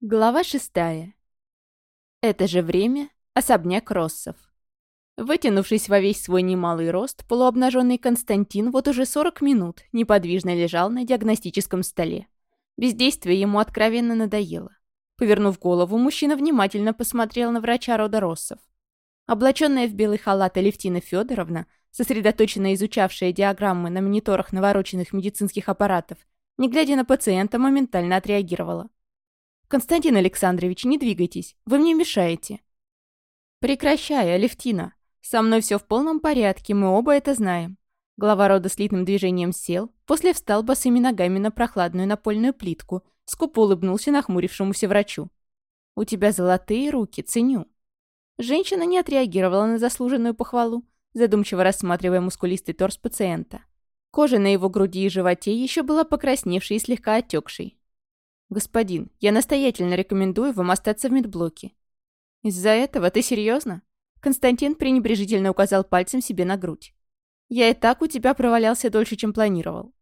Глава шестая. Это же время особняк Россов. Вытянувшись во весь свой немалый рост, полуобнаженный Константин вот уже 40 минут неподвижно лежал на диагностическом столе. Бездействие ему откровенно надоело. Повернув голову, мужчина внимательно посмотрел на врача рода Россов. Облаченная в белый халат Алевтина Федоровна, сосредоточенно изучавшая диаграммы на мониторах навороченных медицинских аппаратов, не глядя на пациента, моментально отреагировала. «Константин Александрович, не двигайтесь, вы мне мешаете». «Прекращай, Алевтина. Со мной все в полном порядке, мы оба это знаем». Глава рода слитным движением сел, после встал босыми ногами на прохладную напольную плитку, скупо улыбнулся нахмурившемуся врачу. «У тебя золотые руки, ценю». Женщина не отреагировала на заслуженную похвалу, задумчиво рассматривая мускулистый торс пациента. Кожа на его груди и животе еще была покрасневшей и слегка отекшей. «Господин, я настоятельно рекомендую вам остаться в медблоке». «Из-за этого? Ты серьезно? Константин пренебрежительно указал пальцем себе на грудь. «Я и так у тебя провалялся дольше, чем планировал».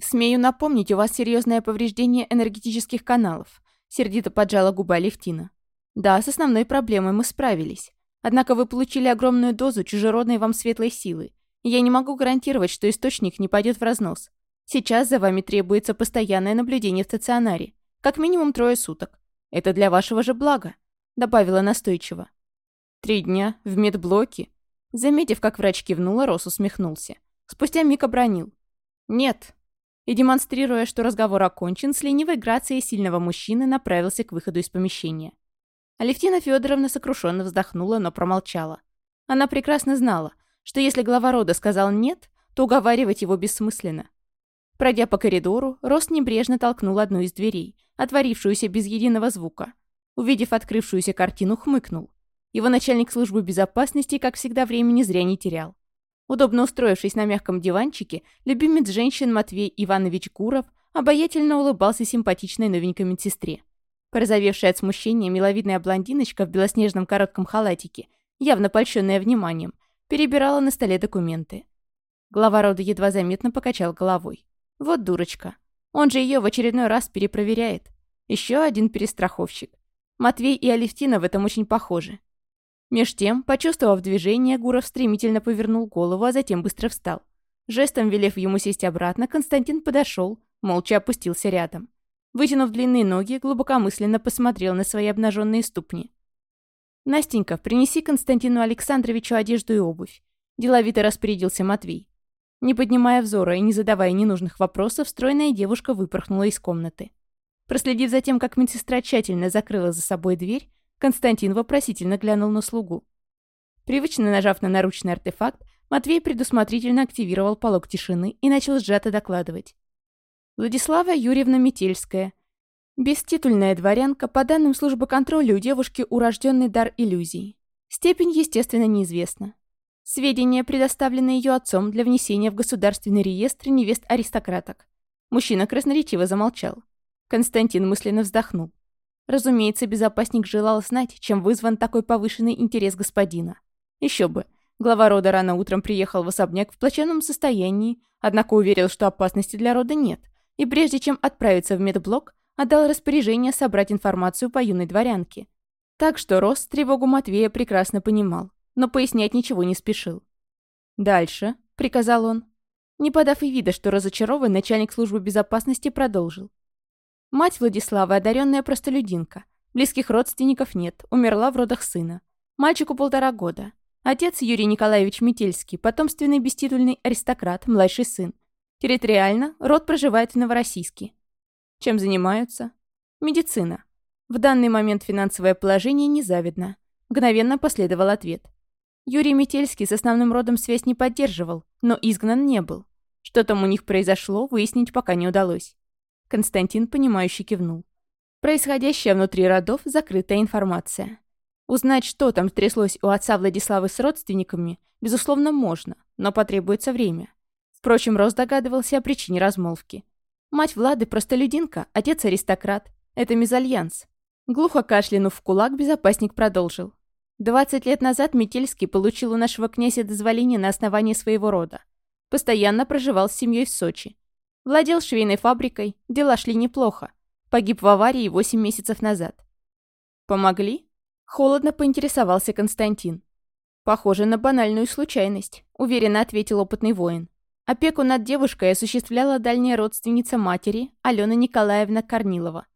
«Смею напомнить, у вас серьезное повреждение энергетических каналов», сердито поджала губа Левтина. «Да, с основной проблемой мы справились. Однако вы получили огромную дозу чужеродной вам светлой силы, я не могу гарантировать, что источник не пойдет в разнос. Сейчас за вами требуется постоянное наблюдение в стационаре. Как минимум трое суток. Это для вашего же блага», — добавила настойчиво. «Три дня? В медблоке?» Заметив, как врач кивнула, Рос усмехнулся. Спустя миг обронил. «Нет». И, демонстрируя, что разговор окончен, с ленивой грацией сильного мужчины направился к выходу из помещения. Алевтина Федоровна сокрушенно вздохнула, но промолчала. Она прекрасно знала, что если глава рода сказал «нет», то уговаривать его бессмысленно. Пройдя по коридору, Рост небрежно толкнул одну из дверей, отворившуюся без единого звука. Увидев открывшуюся картину, хмыкнул. Его начальник службы безопасности, как всегда, времени зря не терял. Удобно устроившись на мягком диванчике, любимец женщин Матвей Иванович Гуров обаятельно улыбался симпатичной новенькой медсестре. Порозовевшая от смущения миловидная блондиночка в белоснежном коротком халатике, явно польщенная вниманием, перебирала на столе документы. Глава рода едва заметно покачал головой. Вот дурочка. Он же ее в очередной раз перепроверяет. Еще один перестраховщик. Матвей и Алевтина в этом очень похожи. Меж тем, почувствовав движение, Гуров стремительно повернул голову, а затем быстро встал. Жестом велев ему сесть обратно, Константин подошел, молча опустился рядом. Вытянув длинные ноги, глубокомысленно посмотрел на свои обнаженные ступни. «Настенька, принеси Константину Александровичу одежду и обувь», – деловито распорядился Матвей. Не поднимая взора и не задавая ненужных вопросов, стройная девушка выпорхнула из комнаты. Проследив за тем, как медсестра тщательно закрыла за собой дверь, Константин вопросительно глянул на слугу. Привычно нажав на наручный артефакт, Матвей предусмотрительно активировал полог тишины и начал сжато докладывать. Владислава Юрьевна Метельская. Беститульная дворянка, по данным службы контроля, у девушки урожденный дар иллюзий. Степень, естественно, неизвестна. Сведения, предоставленные ее отцом для внесения в государственный реестр невест аристократок. Мужчина красноречиво замолчал. Константин мысленно вздохнул. Разумеется, безопасник желал знать, чем вызван такой повышенный интерес господина. Еще бы. Глава рода рано утром приехал в особняк в плачевном состоянии, однако уверил, что опасности для рода нет, и прежде чем отправиться в медблок, отдал распоряжение собрать информацию по юной дворянке. Так что Рос тревогу Матвея прекрасно понимал но пояснять ничего не спешил. «Дальше», — приказал он. Не подав и вида, что разочарован, начальник службы безопасности продолжил. Мать Владислава одаренная простолюдинка. Близких родственников нет, умерла в родах сына. Мальчику полтора года. Отец Юрий Николаевич Метельский, потомственный беститульный аристократ, младший сын. Территориально род проживает в Новороссийске. Чем занимаются? Медицина. В данный момент финансовое положение незавидно. Мгновенно последовал ответ. Юрий Метельский с основным родом связь не поддерживал, но изгнан не был. Что там у них произошло, выяснить пока не удалось. Константин, понимающе кивнул. Происходящее внутри родов – закрытая информация. Узнать, что там тряслось у отца Владиславы с родственниками, безусловно, можно, но потребуется время. Впрочем, Рос догадывался о причине размолвки. Мать Влады – простолюдинка, отец – аристократ. Это мезальянс. Глухо кашлянув в кулак, безопасник продолжил. 20 лет назад Метельский получил у нашего князя дозволение на основании своего рода. Постоянно проживал с семьей в Сочи. Владел швейной фабрикой, дела шли неплохо. Погиб в аварии 8 месяцев назад. Помогли? Холодно поинтересовался Константин. Похоже на банальную случайность, уверенно ответил опытный воин. Опеку над девушкой осуществляла дальняя родственница матери, Алена Николаевна Корнилова.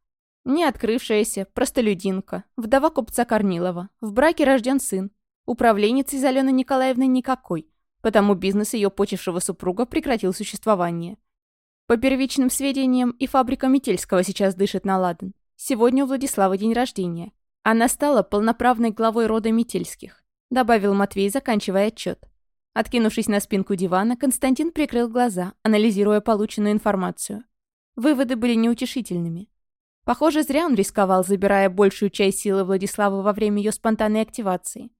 Не открывшаяся, простолюдинка, вдова купца Корнилова. В браке рожден сын. Управленницей из Алены Николаевны никакой, потому бизнес ее почившего супруга прекратил существование. По первичным сведениям, и фабрика Метельского сейчас дышит на ладан. Сегодня у Владислава день рождения. Она стала полноправной главой рода Метельских, добавил Матвей, заканчивая отчет. Откинувшись на спинку дивана, Константин прикрыл глаза, анализируя полученную информацию. Выводы были неутешительными. Похоже, зря он рисковал, забирая большую часть силы Владислава во время ее спонтанной активации.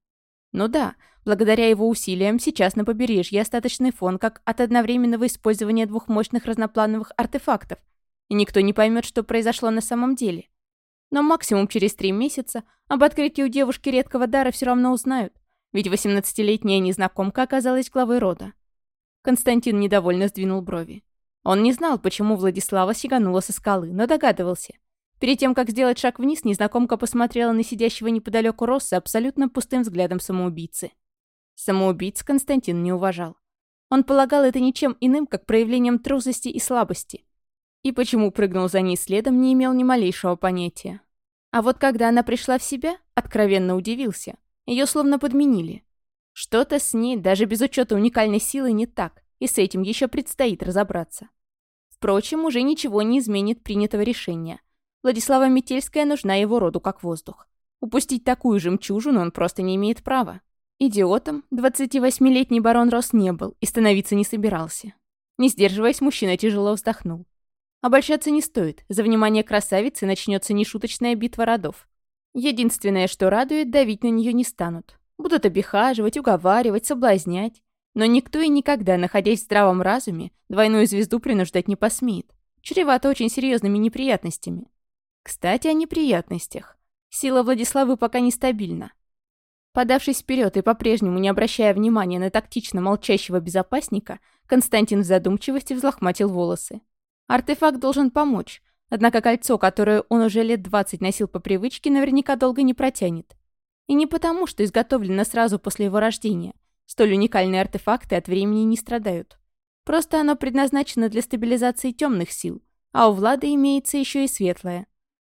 Ну да, благодаря его усилиям сейчас на побережье остаточный фон как от одновременного использования двух мощных разноплановых артефактов, и никто не поймет, что произошло на самом деле. Но максимум через три месяца об открытии у девушки редкого дара все равно узнают, ведь 18-летняя незнакомка оказалась главой рода. Константин недовольно сдвинул брови. Он не знал, почему Владислава сиганула со скалы, но догадывался. Перед тем, как сделать шаг вниз, незнакомка посмотрела на сидящего неподалеку Росса абсолютно пустым взглядом самоубийцы. Самоубийц Константин не уважал. Он полагал это ничем иным, как проявлением трусости и слабости. И почему прыгнул за ней следом, не имел ни малейшего понятия. А вот когда она пришла в себя, откровенно удивился. Ее словно подменили. Что-то с ней, даже без учета уникальной силы, не так, и с этим еще предстоит разобраться. Впрочем, уже ничего не изменит принятого решения. Владислава Метельская нужна его роду как воздух. Упустить такую жемчужину он просто не имеет права. Идиотом 28-летний барон Рос не был и становиться не собирался. Не сдерживаясь, мужчина тяжело вздохнул. Обольщаться не стоит, за внимание красавицы начнется нешуточная битва родов. Единственное, что радует, давить на нее не станут. Будут обихаживать, уговаривать, соблазнять. Но никто и никогда, находясь в здравом разуме, двойную звезду принуждать не посмеет. Чревато очень серьезными неприятностями. Кстати, о неприятностях. Сила Владиславы пока нестабильна. Подавшись вперед и по-прежнему не обращая внимания на тактично молчащего безопасника, Константин в задумчивости взлохматил волосы. Артефакт должен помочь, однако кольцо, которое он уже лет 20 носил по привычке, наверняка долго не протянет. И не потому, что изготовлено сразу после его рождения. Столь уникальные артефакты от времени не страдают. Просто оно предназначено для стабилизации темных сил, а у Влада имеется еще и светлое.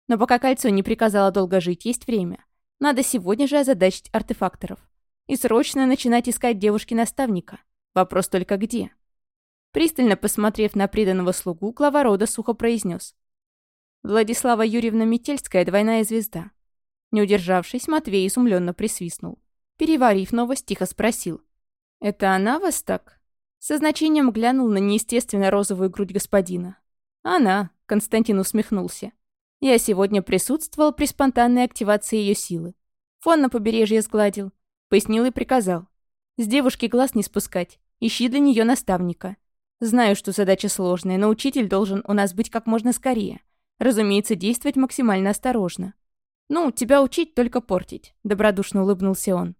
Но пока кольцо не приказало долго жить, есть время. Надо сегодня же озадачить артефакторов. И срочно начинать искать девушки-наставника. Вопрос только где. Пристально посмотрев на преданного слугу, глава рода сухо произнес. Владислава Юрьевна Метельская, двойная звезда. Не удержавшись, Матвей изумленно присвистнул. Переварив новость, тихо спросил. «Это она вас так?» Со значением глянул на неестественно розовую грудь господина. «Она», — Константин усмехнулся. Я сегодня присутствовал при спонтанной активации ее силы. Фон на побережье сгладил. Пояснил и приказал. С девушки глаз не спускать. Ищи для нее наставника. Знаю, что задача сложная, но учитель должен у нас быть как можно скорее. Разумеется, действовать максимально осторожно. «Ну, тебя учить, только портить», — добродушно улыбнулся он.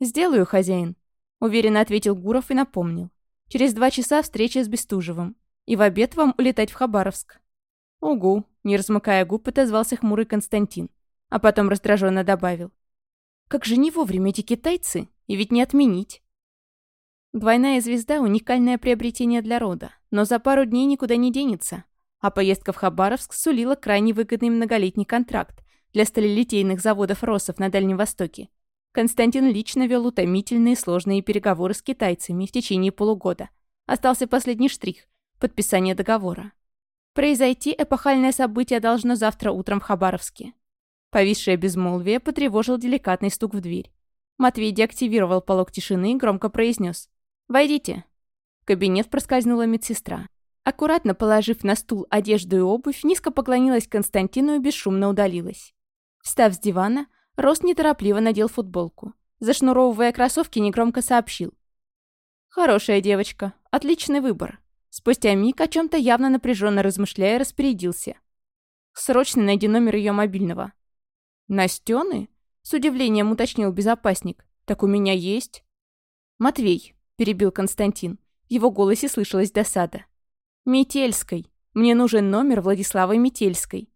«Сделаю, хозяин», — уверенно ответил Гуров и напомнил. «Через два часа встреча с Бестужевым. И в обед вам улетать в Хабаровск». «Угу», — не размыкая губ, отозвался хмурый Константин, а потом раздраженно добавил. «Как же не вовремя эти китайцы, и ведь не отменить». Двойная звезда — уникальное приобретение для рода, но за пару дней никуда не денется, а поездка в Хабаровск сулила крайне выгодный многолетний контракт для сталелитейных заводов Росов на Дальнем Востоке. Константин лично вел утомительные сложные переговоры с китайцами в течение полугода. Остался последний штрих — подписание договора. Произойти эпохальное событие должно завтра утром в Хабаровске. Повисшее безмолвие потревожил деликатный стук в дверь. Матвей деактивировал полог тишины и громко произнес «Войдите». В кабинет проскользнула медсестра. Аккуратно положив на стул одежду и обувь, низко поклонилась Константину и бесшумно удалилась. Встав с дивана, Рост неторопливо надел футболку. Зашнуровывая кроссовки, негромко сообщил. «Хорошая девочка. Отличный выбор. Спустя миг, о чем-то явно напряженно размышляя, распорядился. «Срочно найди номер ее мобильного». «Настены?» — с удивлением уточнил безопасник. «Так у меня есть». «Матвей», — перебил Константин. В его голосе слышалась досада. «Метельской. Мне нужен номер Владиславы Метельской.